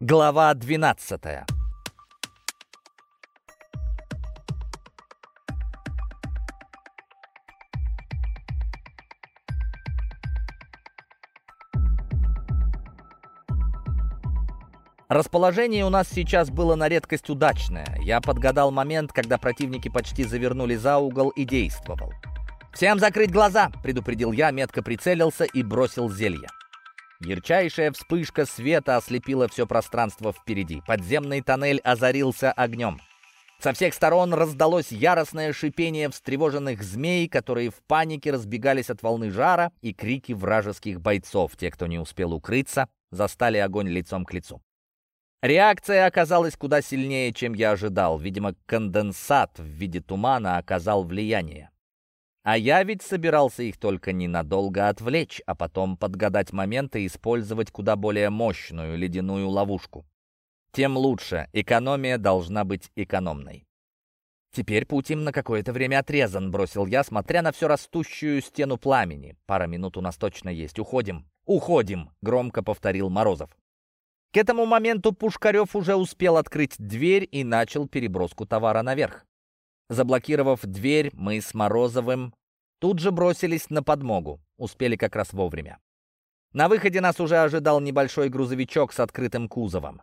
Глава 12 Расположение у нас сейчас было на редкость удачное. Я подгадал момент, когда противники почти завернули за угол и действовал. «Всем закрыть глаза!» — предупредил я, метко прицелился и бросил зелье. Ярчайшая вспышка света ослепила все пространство впереди. Подземный тоннель озарился огнем. Со всех сторон раздалось яростное шипение встревоженных змей, которые в панике разбегались от волны жара, и крики вражеских бойцов. Те, кто не успел укрыться, застали огонь лицом к лицу. Реакция оказалась куда сильнее, чем я ожидал. Видимо, конденсат в виде тумана оказал влияние. А я ведь собирался их только ненадолго отвлечь, а потом подгадать момент и использовать куда более мощную ледяную ловушку. Тем лучше, экономия должна быть экономной. «Теперь путь им на какое-то время отрезан», — бросил я, смотря на всю растущую стену пламени. «Пара минут у нас точно есть. Уходим». «Уходим», — громко повторил Морозов. К этому моменту Пушкарев уже успел открыть дверь и начал переброску товара наверх. Заблокировав дверь, мы с Морозовым тут же бросились на подмогу. Успели как раз вовремя. На выходе нас уже ожидал небольшой грузовичок с открытым кузовом.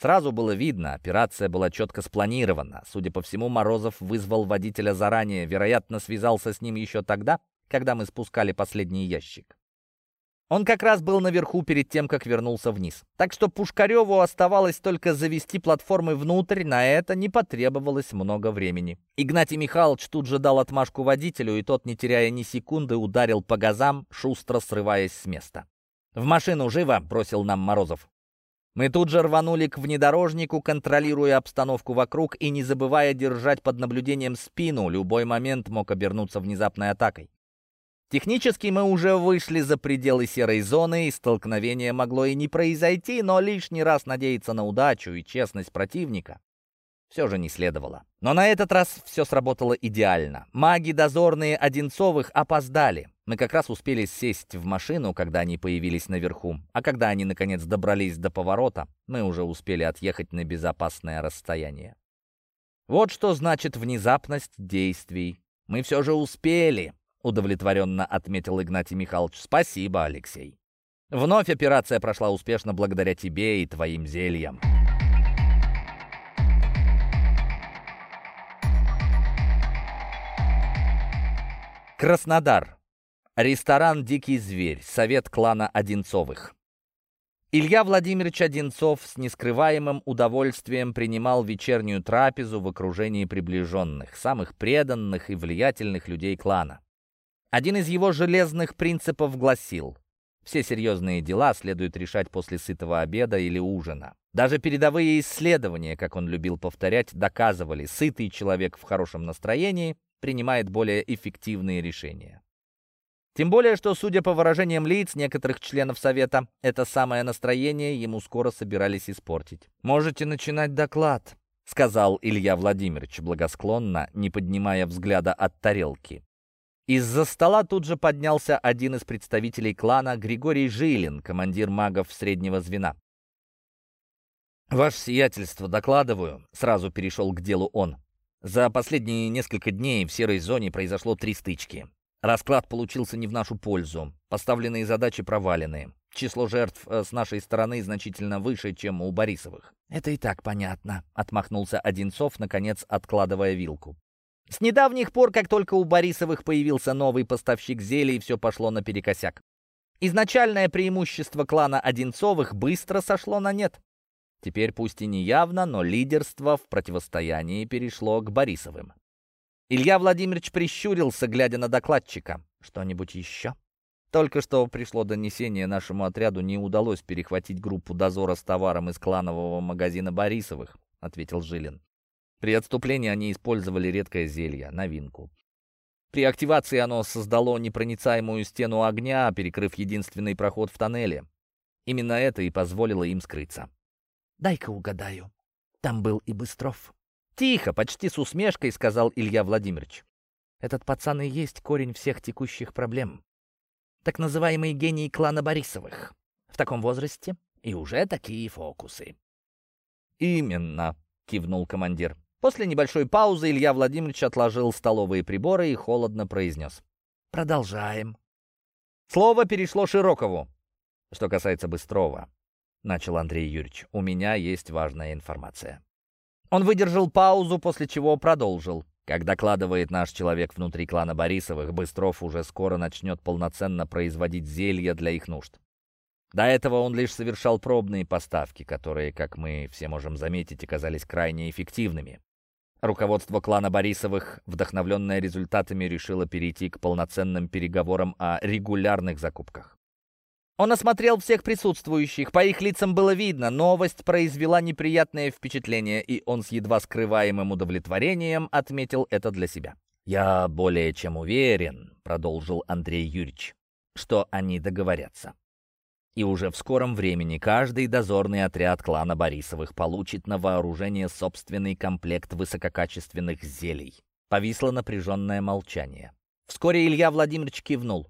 Сразу было видно, операция была четко спланирована. Судя по всему, Морозов вызвал водителя заранее, вероятно, связался с ним еще тогда, когда мы спускали последний ящик. Он как раз был наверху перед тем, как вернулся вниз. Так что Пушкареву оставалось только завести платформы внутрь, на это не потребовалось много времени. Игнатий Михайлович тут же дал отмашку водителю, и тот, не теряя ни секунды, ударил по газам, шустро срываясь с места. «В машину живо!» — бросил нам Морозов. Мы тут же рванули к внедорожнику, контролируя обстановку вокруг и не забывая держать под наблюдением спину, любой момент мог обернуться внезапной атакой. Технически мы уже вышли за пределы серой зоны, и столкновение могло и не произойти, но лишний раз надеяться на удачу и честность противника все же не следовало. Но на этот раз все сработало идеально. Маги дозорные Одинцовых опоздали. Мы как раз успели сесть в машину, когда они появились наверху. А когда они, наконец, добрались до поворота, мы уже успели отъехать на безопасное расстояние. Вот что значит внезапность действий. Мы все же успели удовлетворенно отметил Игнатий Михайлович. «Спасибо, Алексей. Вновь операция прошла успешно благодаря тебе и твоим зельям». Краснодар. Ресторан «Дикий зверь», совет клана Одинцовых. Илья Владимирович Одинцов с нескрываемым удовольствием принимал вечернюю трапезу в окружении приближенных, самых преданных и влиятельных людей клана. Один из его железных принципов гласил, все серьезные дела следует решать после сытого обеда или ужина. Даже передовые исследования, как он любил повторять, доказывали, сытый человек в хорошем настроении принимает более эффективные решения. Тем более, что, судя по выражениям лиц некоторых членов Совета, это самое настроение ему скоро собирались испортить. «Можете начинать доклад», — сказал Илья Владимирович благосклонно, не поднимая взгляда от тарелки. Из-за стола тут же поднялся один из представителей клана, Григорий Жилин, командир магов среднего звена. «Ваше сиятельство, докладываю», — сразу перешел к делу он. «За последние несколько дней в серой зоне произошло три стычки. Расклад получился не в нашу пользу. Поставленные задачи провалены. Число жертв э, с нашей стороны значительно выше, чем у Борисовых». «Это и так понятно», — отмахнулся Одинцов, наконец откладывая вилку. С недавних пор, как только у Борисовых появился новый поставщик зелий, все пошло наперекосяк. Изначальное преимущество клана Одинцовых быстро сошло на нет. Теперь пусть и не явно, но лидерство в противостоянии перешло к Борисовым. Илья Владимирович прищурился, глядя на докладчика. «Что-нибудь еще?» Только что пришло донесение, нашему отряду не удалось перехватить группу дозора с товаром из кланового магазина Борисовых, ответил Жилин. При отступлении они использовали редкое зелье, новинку. При активации оно создало непроницаемую стену огня, перекрыв единственный проход в тоннеле. Именно это и позволило им скрыться. «Дай-ка угадаю. Там был и Быстров». «Тихо!» — почти с усмешкой сказал Илья Владимирович. «Этот пацан и есть корень всех текущих проблем. Так называемый гений клана Борисовых. В таком возрасте И уже такие фокусы». «Именно», — кивнул командир. После небольшой паузы Илья Владимирович отложил столовые приборы и холодно произнес. «Продолжаем». Слово перешло Широкову. «Что касается Быстрова», — начал Андрей Юрьевич, — «у меня есть важная информация». Он выдержал паузу, после чего продолжил. Как докладывает наш человек внутри клана Борисовых, Быстров уже скоро начнет полноценно производить зелья для их нужд. До этого он лишь совершал пробные поставки, которые, как мы все можем заметить, оказались крайне эффективными. Руководство клана Борисовых, вдохновленное результатами, решило перейти к полноценным переговорам о регулярных закупках. Он осмотрел всех присутствующих, по их лицам было видно, новость произвела неприятное впечатление, и он с едва скрываемым удовлетворением отметил это для себя. «Я более чем уверен», — продолжил Андрей Юрьевич, — «что они договорятся. И уже в скором времени каждый дозорный отряд клана Борисовых получит на вооружение собственный комплект высококачественных зелий. Повисло напряженное молчание. Вскоре Илья Владимирович кивнул.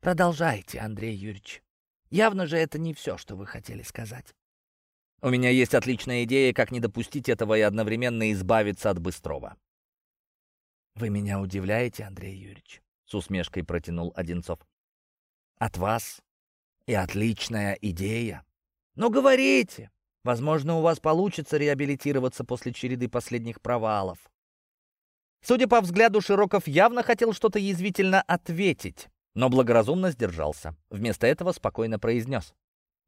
«Продолжайте, Андрей Юрьевич. Явно же это не все, что вы хотели сказать». «У меня есть отличная идея, как не допустить этого и одновременно избавиться от Быстрова». «Вы меня удивляете, Андрей Юрьевич», — с усмешкой протянул Одинцов. «От вас и отличная идея. Ну, говорите. Возможно, у вас получится реабилитироваться после череды последних провалов. Судя по взгляду, Широков явно хотел что-то язвительно ответить, но благоразумно сдержался. Вместо этого спокойно произнес.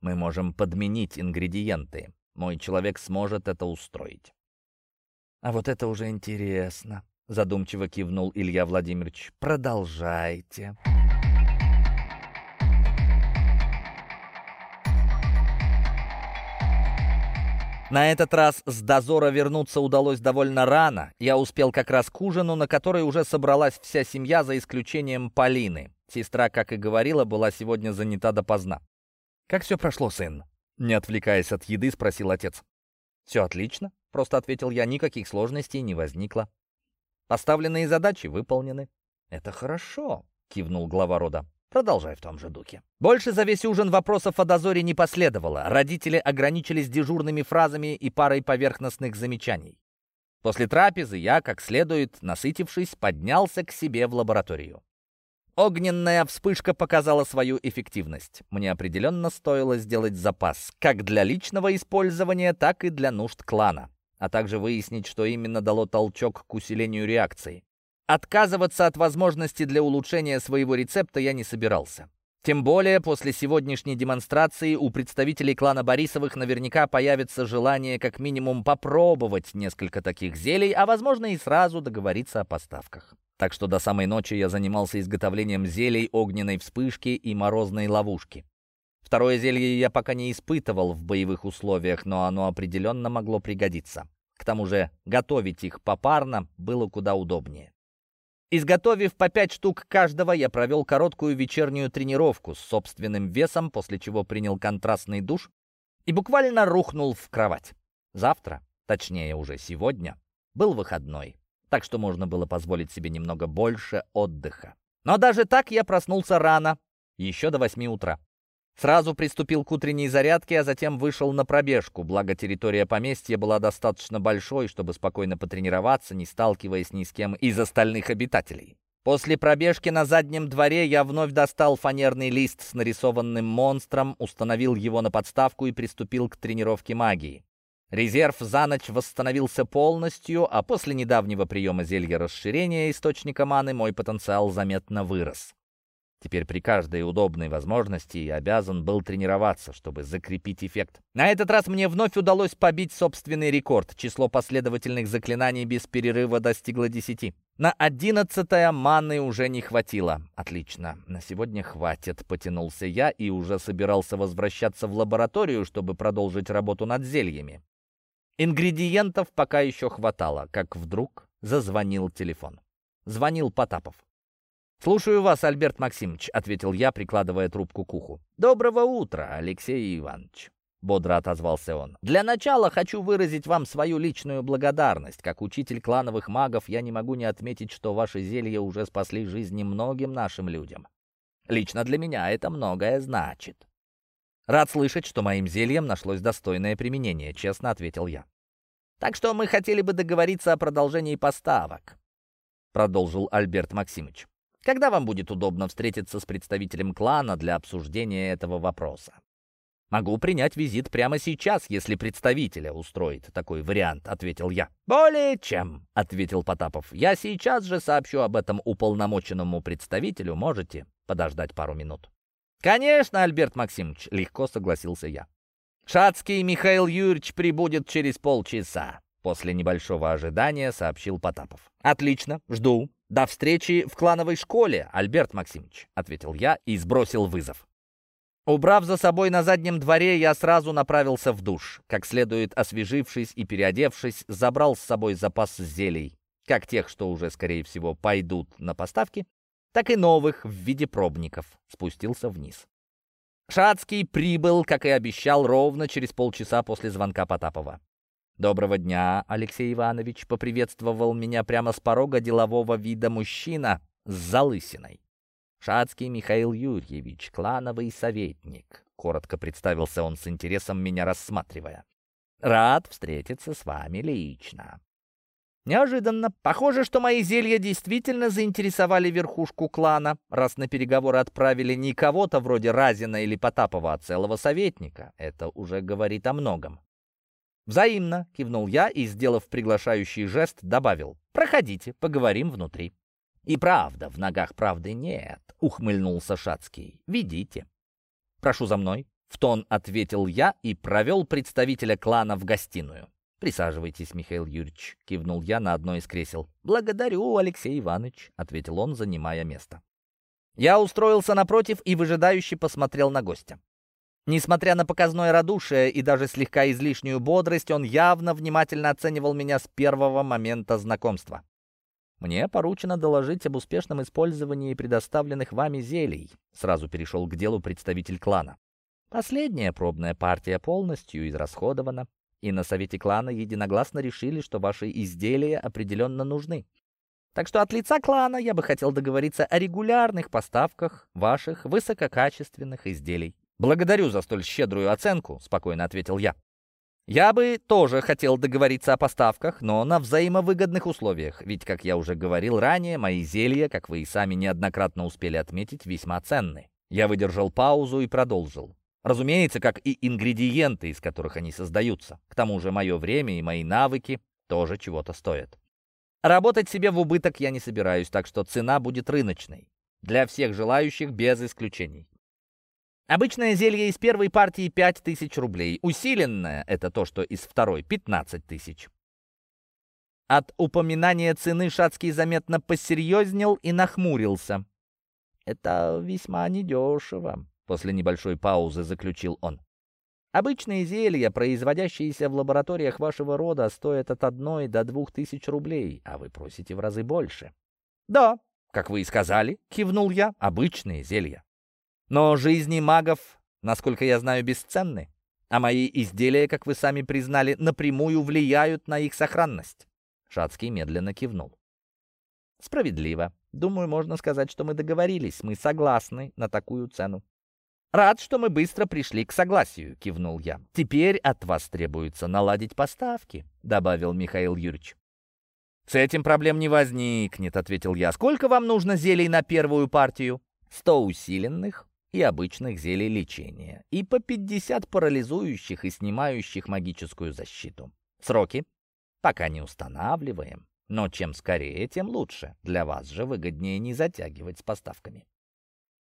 «Мы можем подменить ингредиенты. Мой человек сможет это устроить». «А вот это уже интересно», — задумчиво кивнул Илья Владимирович. «Продолжайте». На этот раз с дозора вернуться удалось довольно рано. Я успел как раз к ужину, на который уже собралась вся семья, за исключением Полины. Сестра, как и говорила, была сегодня занята допоздна. «Как все прошло, сын?» Не отвлекаясь от еды, спросил отец. «Все отлично», — просто ответил я, никаких сложностей не возникло. «Поставленные задачи выполнены». «Это хорошо», — кивнул глава рода. Продолжай в том же духе. Больше за весь ужин вопросов о дозоре не последовало. Родители ограничились дежурными фразами и парой поверхностных замечаний. После трапезы я, как следует, насытившись, поднялся к себе в лабораторию. Огненная вспышка показала свою эффективность. Мне определенно стоило сделать запас, как для личного использования, так и для нужд клана, а также выяснить, что именно дало толчок к усилению реакции. Отказываться от возможности для улучшения своего рецепта я не собирался. Тем более после сегодняшней демонстрации у представителей клана Борисовых наверняка появится желание как минимум попробовать несколько таких зелий, а возможно и сразу договориться о поставках. Так что до самой ночи я занимался изготовлением зелий огненной вспышки и морозной ловушки. Второе зелье я пока не испытывал в боевых условиях, но оно определенно могло пригодиться. К тому же готовить их попарно было куда удобнее. Изготовив по пять штук каждого, я провел короткую вечернюю тренировку с собственным весом, после чего принял контрастный душ и буквально рухнул в кровать. Завтра, точнее уже сегодня, был выходной, так что можно было позволить себе немного больше отдыха. Но даже так я проснулся рано, еще до восьми утра. Сразу приступил к утренней зарядке, а затем вышел на пробежку, благо территория поместья была достаточно большой, чтобы спокойно потренироваться, не сталкиваясь ни с кем из остальных обитателей. После пробежки на заднем дворе я вновь достал фанерный лист с нарисованным монстром, установил его на подставку и приступил к тренировке магии. Резерв за ночь восстановился полностью, а после недавнего приема зелья расширения источника маны мой потенциал заметно вырос. Теперь при каждой удобной возможности обязан был тренироваться, чтобы закрепить эффект. На этот раз мне вновь удалось побить собственный рекорд. Число последовательных заклинаний без перерыва достигло 10. На одиннадцатое маны уже не хватило. Отлично, на сегодня хватит, потянулся я и уже собирался возвращаться в лабораторию, чтобы продолжить работу над зельями. Ингредиентов пока еще хватало, как вдруг зазвонил телефон. Звонил Потапов. «Слушаю вас, Альберт Максимович», — ответил я, прикладывая трубку к уху. «Доброго утра, Алексей Иванович», — бодро отозвался он. «Для начала хочу выразить вам свою личную благодарность. Как учитель клановых магов я не могу не отметить, что ваши зелья уже спасли жизни многим нашим людям. Лично для меня это многое значит». «Рад слышать, что моим зельем нашлось достойное применение», — честно ответил я. «Так что мы хотели бы договориться о продолжении поставок», — продолжил Альберт Максимович. «Когда вам будет удобно встретиться с представителем клана для обсуждения этого вопроса?» «Могу принять визит прямо сейчас, если представителя устроит такой вариант», — ответил я. «Более чем», — ответил Потапов. «Я сейчас же сообщу об этом уполномоченному представителю. Можете подождать пару минут». «Конечно, Альберт Максимович», — легко согласился я. «Шацкий Михаил Юрьевич прибудет через полчаса», — после небольшого ожидания сообщил Потапов. «Отлично, жду. До встречи в клановой школе, Альберт Максимович», — ответил я и сбросил вызов. Убрав за собой на заднем дворе, я сразу направился в душ. Как следует освежившись и переодевшись, забрал с собой запас зелий, как тех, что уже, скорее всего, пойдут на поставки, так и новых в виде пробников, спустился вниз. Шацкий прибыл, как и обещал, ровно через полчаса после звонка Потапова. «Доброго дня, Алексей Иванович», — поприветствовал меня прямо с порога делового вида мужчина с залысиной. «Шацкий Михаил Юрьевич, клановый советник», — коротко представился он с интересом, меня рассматривая. «Рад встретиться с вами лично». Неожиданно. Похоже, что мои зелья действительно заинтересовали верхушку клана, раз на переговоры отправили не кого-то вроде Разина или Потапова, а целого советника. Это уже говорит о многом. «Взаимно», — кивнул я и, сделав приглашающий жест, добавил. «Проходите, поговорим внутри». «И правда, в ногах правды нет», — ухмыльнулся Шацкий. «Ведите». «Прошу за мной», — в тон ответил я и провел представителя клана в гостиную. «Присаживайтесь, Михаил Юрьевич», — кивнул я на одно из кресел. «Благодарю, Алексей Иванович», — ответил он, занимая место. Я устроился напротив и выжидающе посмотрел на гостя. Несмотря на показное радушие и даже слегка излишнюю бодрость, он явно внимательно оценивал меня с первого момента знакомства. «Мне поручено доложить об успешном использовании предоставленных вами зелий», сразу перешел к делу представитель клана. «Последняя пробная партия полностью израсходована и на совете клана единогласно решили, что ваши изделия определенно нужны. Так что от лица клана я бы хотел договориться о регулярных поставках ваших высококачественных изделий. «Благодарю за столь щедрую оценку», — спокойно ответил я. «Я бы тоже хотел договориться о поставках, но на взаимовыгодных условиях, ведь, как я уже говорил ранее, мои зелья, как вы и сами неоднократно успели отметить, весьма ценны». Я выдержал паузу и продолжил. Разумеется, как и ингредиенты, из которых они создаются. К тому же мое время и мои навыки тоже чего-то стоят. Работать себе в убыток я не собираюсь, так что цена будет рыночной. Для всех желающих без исключений. Обычное зелье из первой партии 5000 рублей. Усиленное — это то, что из второй — 15 тысяч. От упоминания цены Шацкий заметно посерьезнел и нахмурился. «Это весьма недешево», После небольшой паузы заключил он. Обычные зелья, производящиеся в лабораториях вашего рода, стоят от одной до двух тысяч рублей, а вы просите в разы больше. Да, как вы и сказали, кивнул я, обычные зелья. Но жизни магов, насколько я знаю, бесценны, а мои изделия, как вы сами признали, напрямую влияют на их сохранность. Шацкий медленно кивнул. Справедливо. Думаю, можно сказать, что мы договорились, мы согласны на такую цену. «Рад, что мы быстро пришли к согласию», — кивнул я. «Теперь от вас требуется наладить поставки», — добавил Михаил Юрьевич. «С этим проблем не возникнет», — ответил я. «Сколько вам нужно зелий на первую партию?» «Сто усиленных и обычных зелий лечения, и по пятьдесят парализующих и снимающих магическую защиту. Сроки? Пока не устанавливаем, но чем скорее, тем лучше. Для вас же выгоднее не затягивать с поставками».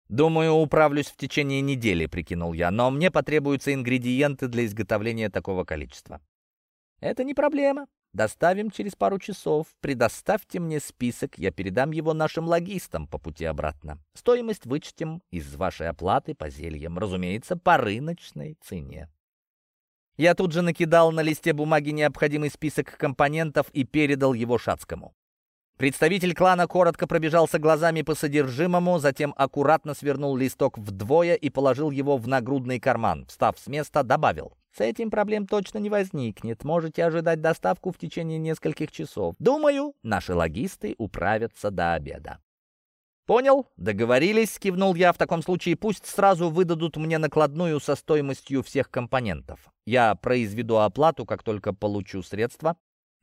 «Думаю, управлюсь в течение недели», — прикинул я, «но мне потребуются ингредиенты для изготовления такого количества». «Это не проблема. Доставим через пару часов. Предоставьте мне список, я передам его нашим логистам по пути обратно. Стоимость вычтем из вашей оплаты по зельям, разумеется, по рыночной цене». Я тут же накидал на листе бумаги необходимый список компонентов и передал его Шацкому. Представитель клана коротко пробежался глазами по содержимому, затем аккуратно свернул листок вдвое и положил его в нагрудный карман. Встав с места, добавил. «С этим проблем точно не возникнет. Можете ожидать доставку в течение нескольких часов. Думаю, наши логисты управятся до обеда». «Понял, договорились», — кивнул я. «В таком случае пусть сразу выдадут мне накладную со стоимостью всех компонентов. Я произведу оплату, как только получу средства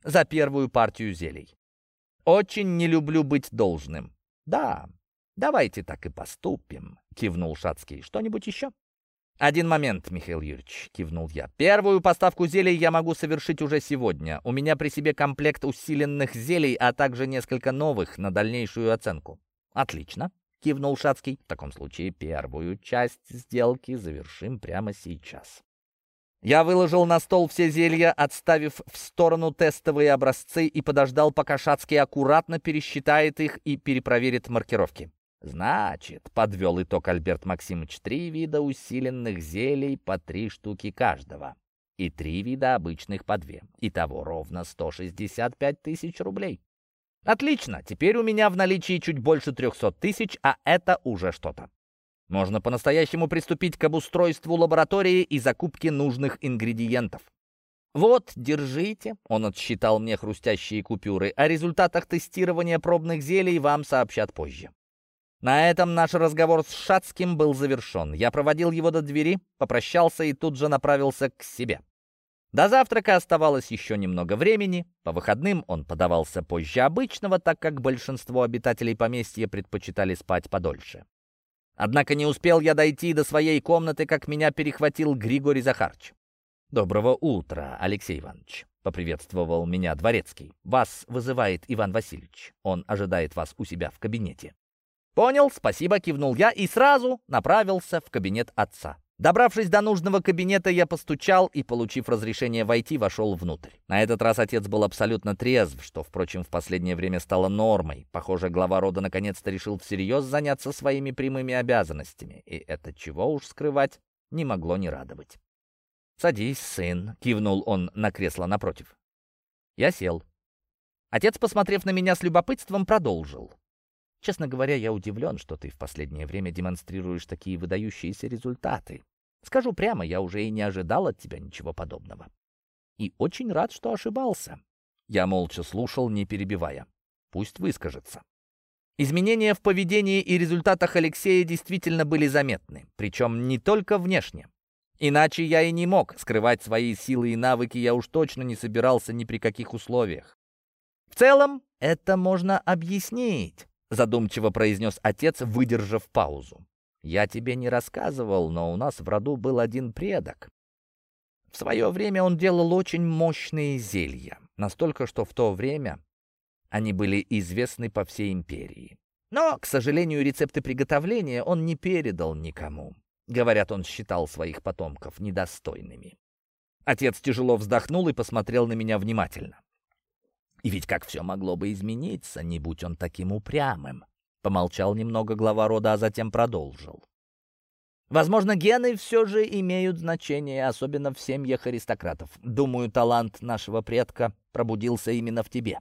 за первую партию зелий. Очень не люблю быть должным». «Да, давайте так и поступим», — кивнул Шацкий. «Что-нибудь еще?» «Один момент, Михаил Юрьевич», — кивнул я. «Первую поставку зелий я могу совершить уже сегодня. У меня при себе комплект усиленных зелий, а также несколько новых на дальнейшую оценку». «Отлично», — кивнул Шацкий. «В таком случае первую часть сделки завершим прямо сейчас». Я выложил на стол все зелья, отставив в сторону тестовые образцы и подождал, пока Шацкий аккуратно пересчитает их и перепроверит маркировки. «Значит», — подвел итог Альберт Максимович, «три вида усиленных зелий по три штуки каждого и три вида обычных по две. Итого ровно 165 тысяч рублей». Отлично, теперь у меня в наличии чуть больше 300 тысяч, а это уже что-то. Можно по-настоящему приступить к обустройству лаборатории и закупке нужных ингредиентов. «Вот, держите», — он отсчитал мне хрустящие купюры, «о результатах тестирования пробных зелий вам сообщат позже». На этом наш разговор с Шацким был завершен. Я проводил его до двери, попрощался и тут же направился к себе. До завтрака оставалось еще немного времени. По выходным он подавался позже обычного, так как большинство обитателей поместья предпочитали спать подольше. Однако не успел я дойти до своей комнаты, как меня перехватил Григорий Захарч. «Доброго утра, Алексей Иванович», — поприветствовал меня дворецкий. «Вас вызывает Иван Васильевич. Он ожидает вас у себя в кабинете». «Понял, спасибо», — кивнул я и сразу направился в кабинет отца. Добравшись до нужного кабинета, я постучал и, получив разрешение войти, вошел внутрь. На этот раз отец был абсолютно трезв, что, впрочем, в последнее время стало нормой. Похоже, глава рода наконец-то решил всерьез заняться своими прямыми обязанностями, и это, чего уж скрывать, не могло не радовать. «Садись, сын», — кивнул он на кресло напротив. Я сел. Отец, посмотрев на меня с любопытством, продолжил. Честно говоря, я удивлен, что ты в последнее время демонстрируешь такие выдающиеся результаты. Скажу прямо, я уже и не ожидал от тебя ничего подобного. И очень рад, что ошибался. Я молча слушал, не перебивая. Пусть выскажется. Изменения в поведении и результатах Алексея действительно были заметны, причем не только внешне. Иначе я и не мог скрывать свои силы и навыки, я уж точно не собирался ни при каких условиях. В целом, это можно объяснить задумчиво произнес отец, выдержав паузу. «Я тебе не рассказывал, но у нас в роду был один предок. В свое время он делал очень мощные зелья, настолько, что в то время они были известны по всей империи. Но, к сожалению, рецепты приготовления он не передал никому. Говорят, он считал своих потомков недостойными. Отец тяжело вздохнул и посмотрел на меня внимательно. И ведь как все могло бы измениться, не будь он таким упрямым. Помолчал немного глава рода, а затем продолжил. Возможно, гены все же имеют значение, особенно в семьях аристократов. Думаю, талант нашего предка пробудился именно в тебе.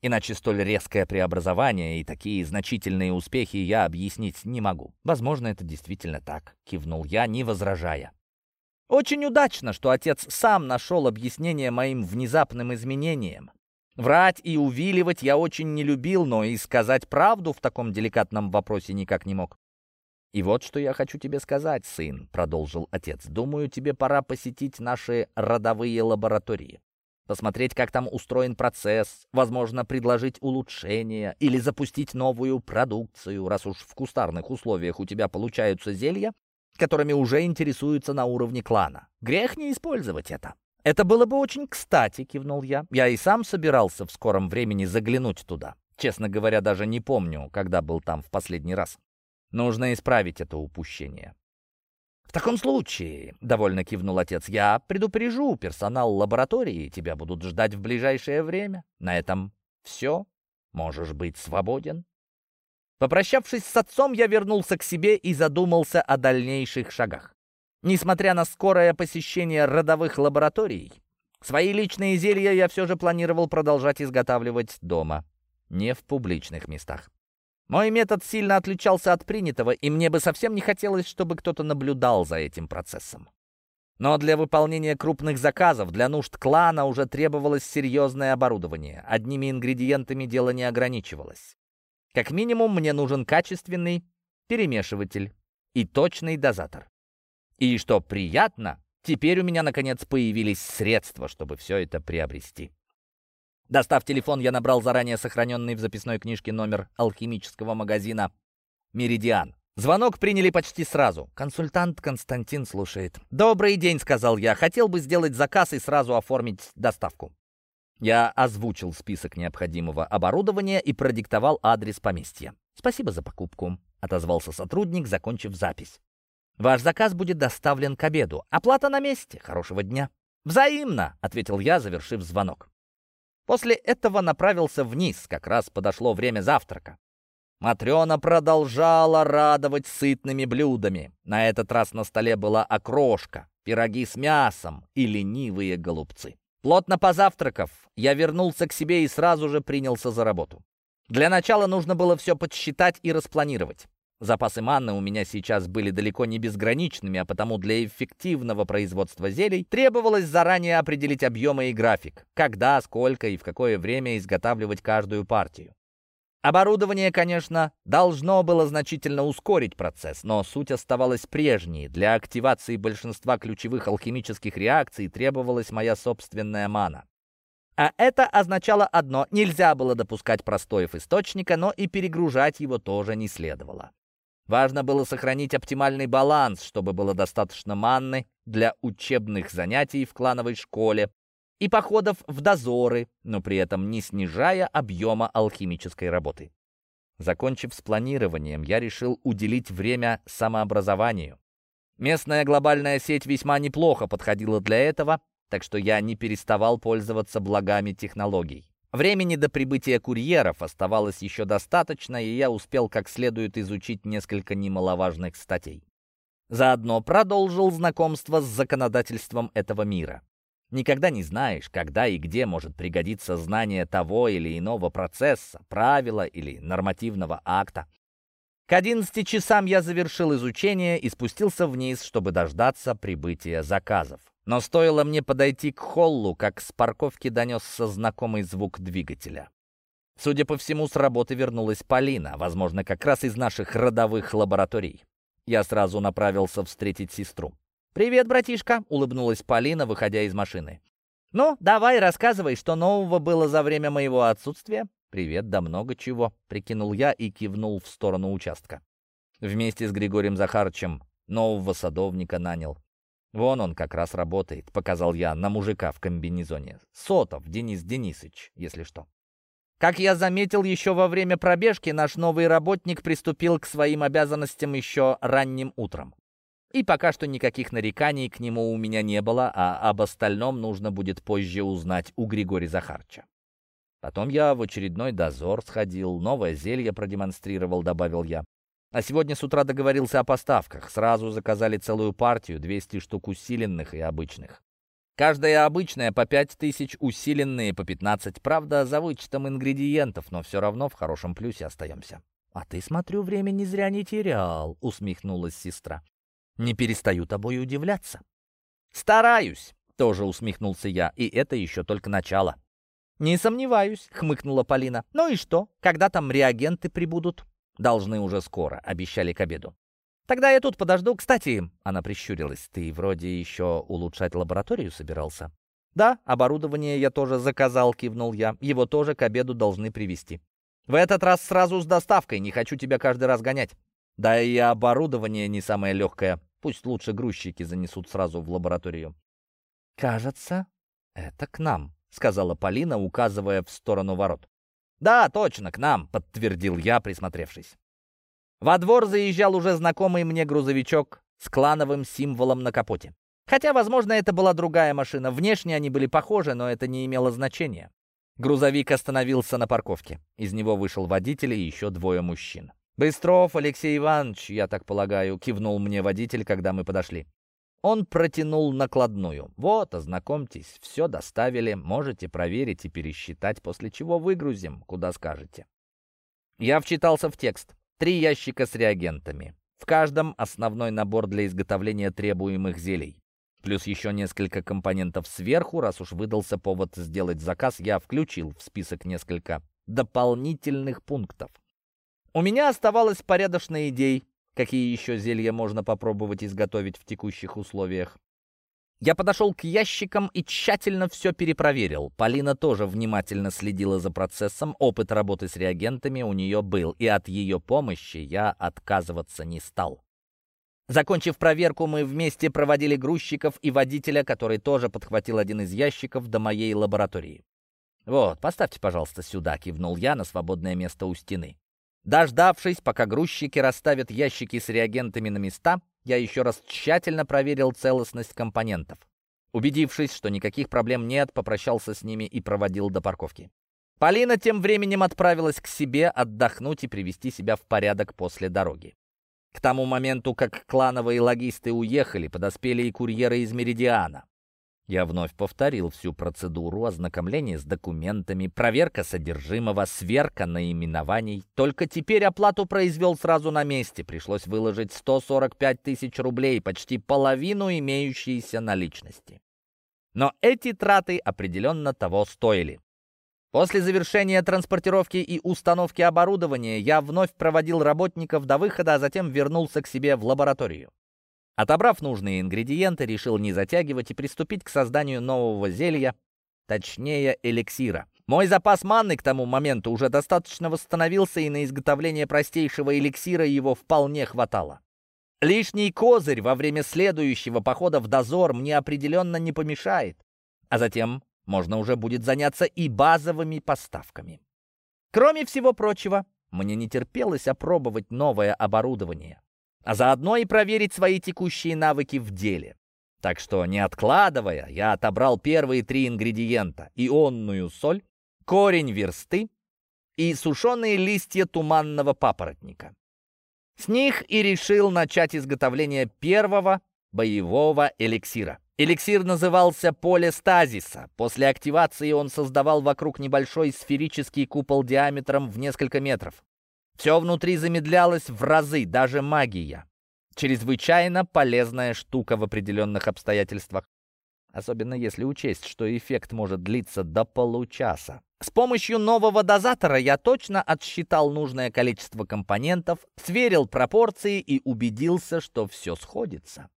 Иначе столь резкое преобразование и такие значительные успехи я объяснить не могу. Возможно, это действительно так, кивнул я, не возражая. Очень удачно, что отец сам нашел объяснение моим внезапным изменениям. Врать и увиливать я очень не любил, но и сказать правду в таком деликатном вопросе никак не мог. «И вот что я хочу тебе сказать, сын», — продолжил отец. «Думаю, тебе пора посетить наши родовые лаборатории. Посмотреть, как там устроен процесс, возможно, предложить улучшения или запустить новую продукцию, раз уж в кустарных условиях у тебя получаются зелья, которыми уже интересуются на уровне клана. Грех не использовать это». «Это было бы очень кстати», — кивнул я. «Я и сам собирался в скором времени заглянуть туда. Честно говоря, даже не помню, когда был там в последний раз. Нужно исправить это упущение». «В таком случае», — довольно кивнул отец, — «я предупрежу персонал лаборатории, тебя будут ждать в ближайшее время. На этом все. Можешь быть свободен». Попрощавшись с отцом, я вернулся к себе и задумался о дальнейших шагах. Несмотря на скорое посещение родовых лабораторий, свои личные зелья я все же планировал продолжать изготавливать дома, не в публичных местах. Мой метод сильно отличался от принятого, и мне бы совсем не хотелось, чтобы кто-то наблюдал за этим процессом. Но для выполнения крупных заказов для нужд клана уже требовалось серьезное оборудование. Одними ингредиентами дело не ограничивалось. Как минимум, мне нужен качественный перемешиватель и точный дозатор. И что приятно, теперь у меня, наконец, появились средства, чтобы все это приобрести. Достав телефон, я набрал заранее сохраненный в записной книжке номер алхимического магазина «Меридиан». Звонок приняли почти сразу. Консультант Константин слушает. «Добрый день», — сказал я. «Хотел бы сделать заказ и сразу оформить доставку». Я озвучил список необходимого оборудования и продиктовал адрес поместья. «Спасибо за покупку», — отозвался сотрудник, закончив запись. «Ваш заказ будет доставлен к обеду. Оплата на месте. Хорошего дня». «Взаимно», — ответил я, завершив звонок. После этого направился вниз, как раз подошло время завтрака. Матрена продолжала радовать сытными блюдами. На этот раз на столе была окрошка, пироги с мясом и ленивые голубцы. Плотно позавтракав, я вернулся к себе и сразу же принялся за работу. Для начала нужно было все подсчитать и распланировать. Запасы манны у меня сейчас были далеко не безграничными, а потому для эффективного производства зелий требовалось заранее определить объемы и график, когда, сколько и в какое время изготавливать каждую партию. Оборудование, конечно, должно было значительно ускорить процесс, но суть оставалась прежней. Для активации большинства ключевых алхимических реакций требовалась моя собственная мана. А это означало одно — нельзя было допускать простоев источника, но и перегружать его тоже не следовало. Важно было сохранить оптимальный баланс, чтобы было достаточно манны для учебных занятий в клановой школе и походов в дозоры, но при этом не снижая объема алхимической работы. Закончив с планированием, я решил уделить время самообразованию. Местная глобальная сеть весьма неплохо подходила для этого, так что я не переставал пользоваться благами технологий. Времени до прибытия курьеров оставалось еще достаточно, и я успел как следует изучить несколько немаловажных статей. Заодно продолжил знакомство с законодательством этого мира. Никогда не знаешь, когда и где может пригодиться знание того или иного процесса, правила или нормативного акта. К 11 часам я завершил изучение и спустился вниз, чтобы дождаться прибытия заказов. Но стоило мне подойти к холлу, как с парковки донесся знакомый звук двигателя. Судя по всему, с работы вернулась Полина, возможно, как раз из наших родовых лабораторий. Я сразу направился встретить сестру. «Привет, братишка!» — улыбнулась Полина, выходя из машины. «Ну, давай, рассказывай, что нового было за время моего отсутствия?» «Привет, да много чего», — прикинул я и кивнул в сторону участка. Вместе с Григорием Захарычем нового садовника нанял. «Вон он как раз работает», — показал я на мужика в комбинезоне. «Сотов Денис Денисыч, если что». Как я заметил еще во время пробежки, наш новый работник приступил к своим обязанностям еще ранним утром. И пока что никаких нареканий к нему у меня не было, а об остальном нужно будет позже узнать у Григория Захарча. Потом я в очередной дозор сходил, новое зелье продемонстрировал, добавил я. А сегодня с утра договорился о поставках. Сразу заказали целую партию, 200 штук усиленных и обычных. Каждая обычная по 5000, усиленные по 15. Правда, за вычетом ингредиентов, но все равно в хорошем плюсе остаемся. «А ты, смотрю, времени зря не терял», — усмехнулась сестра. «Не перестаю тобой удивляться». «Стараюсь», — тоже усмехнулся я, и это еще только начало. «Не сомневаюсь», — хмыкнула Полина. «Ну и что? Когда там реагенты прибудут?» Должны уже скоро, обещали к обеду. Тогда я тут подожду. Кстати, она прищурилась, ты вроде еще улучшать лабораторию собирался? Да, оборудование я тоже заказал, кивнул я. Его тоже к обеду должны привезти. В этот раз сразу с доставкой, не хочу тебя каждый раз гонять. Да и оборудование не самое легкое. Пусть лучше грузчики занесут сразу в лабораторию. «Кажется, это к нам», — сказала Полина, указывая в сторону ворот. «Да, точно, к нам», — подтвердил я, присмотревшись. Во двор заезжал уже знакомый мне грузовичок с клановым символом на капоте. Хотя, возможно, это была другая машина. Внешне они были похожи, но это не имело значения. Грузовик остановился на парковке. Из него вышел водитель и еще двое мужчин. «Быстров Алексей Иванович, я так полагаю», — кивнул мне водитель, когда мы подошли. Он протянул накладную. «Вот, ознакомьтесь, все доставили, можете проверить и пересчитать, после чего выгрузим, куда скажете». Я вчитался в текст. Три ящика с реагентами. В каждом основной набор для изготовления требуемых зелий. Плюс еще несколько компонентов сверху, раз уж выдался повод сделать заказ, я включил в список несколько дополнительных пунктов. У меня оставалось порядочно идей, какие еще зелья можно попробовать изготовить в текущих условиях. Я подошел к ящикам и тщательно все перепроверил. Полина тоже внимательно следила за процессом, опыт работы с реагентами у нее был, и от ее помощи я отказываться не стал. Закончив проверку, мы вместе проводили грузчиков и водителя, который тоже подхватил один из ящиков до моей лаборатории. «Вот, поставьте, пожалуйста, сюда», — кивнул я на свободное место у стены. Дождавшись, пока грузчики расставят ящики с реагентами на места, я еще раз тщательно проверил целостность компонентов. Убедившись, что никаких проблем нет, попрощался с ними и проводил до парковки. Полина тем временем отправилась к себе отдохнуть и привести себя в порядок после дороги. К тому моменту, как клановые логисты уехали, подоспели и курьеры из Меридиана. Я вновь повторил всю процедуру ознакомления с документами, проверка содержимого, сверка наименований. Только теперь оплату произвел сразу на месте. Пришлось выложить 145 тысяч рублей, почти половину имеющейся наличности. Но эти траты определенно того стоили. После завершения транспортировки и установки оборудования я вновь проводил работников до выхода, а затем вернулся к себе в лабораторию. Отобрав нужные ингредиенты, решил не затягивать и приступить к созданию нового зелья, точнее эликсира. Мой запас манны к тому моменту уже достаточно восстановился, и на изготовление простейшего эликсира его вполне хватало. Лишний козырь во время следующего похода в дозор мне определенно не помешает. А затем можно уже будет заняться и базовыми поставками. Кроме всего прочего, мне не терпелось опробовать новое оборудование а заодно и проверить свои текущие навыки в деле. Так что, не откладывая, я отобрал первые три ингредиента — ионную соль, корень версты и сушеные листья туманного папоротника. С них и решил начать изготовление первого боевого эликсира. Эликсир назывался «Поле стазиса». После активации он создавал вокруг небольшой сферический купол диаметром в несколько метров. Все внутри замедлялось в разы, даже магия. Чрезвычайно полезная штука в определенных обстоятельствах. Особенно если учесть, что эффект может длиться до получаса. С помощью нового дозатора я точно отсчитал нужное количество компонентов, сверил пропорции и убедился, что все сходится.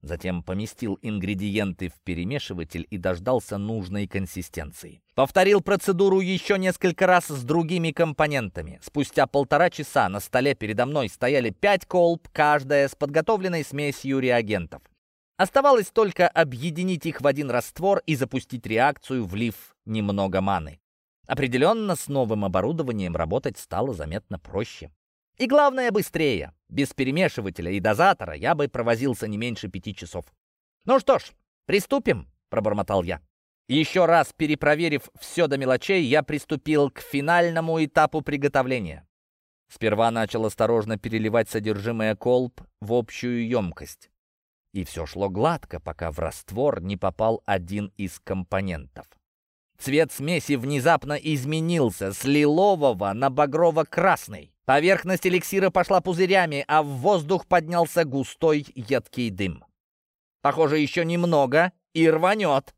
Затем поместил ингредиенты в перемешиватель и дождался нужной консистенции. Повторил процедуру еще несколько раз с другими компонентами. Спустя полтора часа на столе передо мной стояли пять колб, каждая с подготовленной смесью реагентов. Оставалось только объединить их в один раствор и запустить реакцию, влив немного маны. Определенно, с новым оборудованием работать стало заметно проще. И главное, быстрее. Без перемешивателя и дозатора я бы провозился не меньше пяти часов. «Ну что ж, приступим», — пробормотал я. Еще раз перепроверив все до мелочей, я приступил к финальному этапу приготовления. Сперва начал осторожно переливать содержимое колб в общую емкость. И все шло гладко, пока в раствор не попал один из компонентов. Цвет смеси внезапно изменился с лилового на багрово-красный. Поверхность эликсира пошла пузырями, а в воздух поднялся густой едкий дым. Похоже, еще немного и рванет.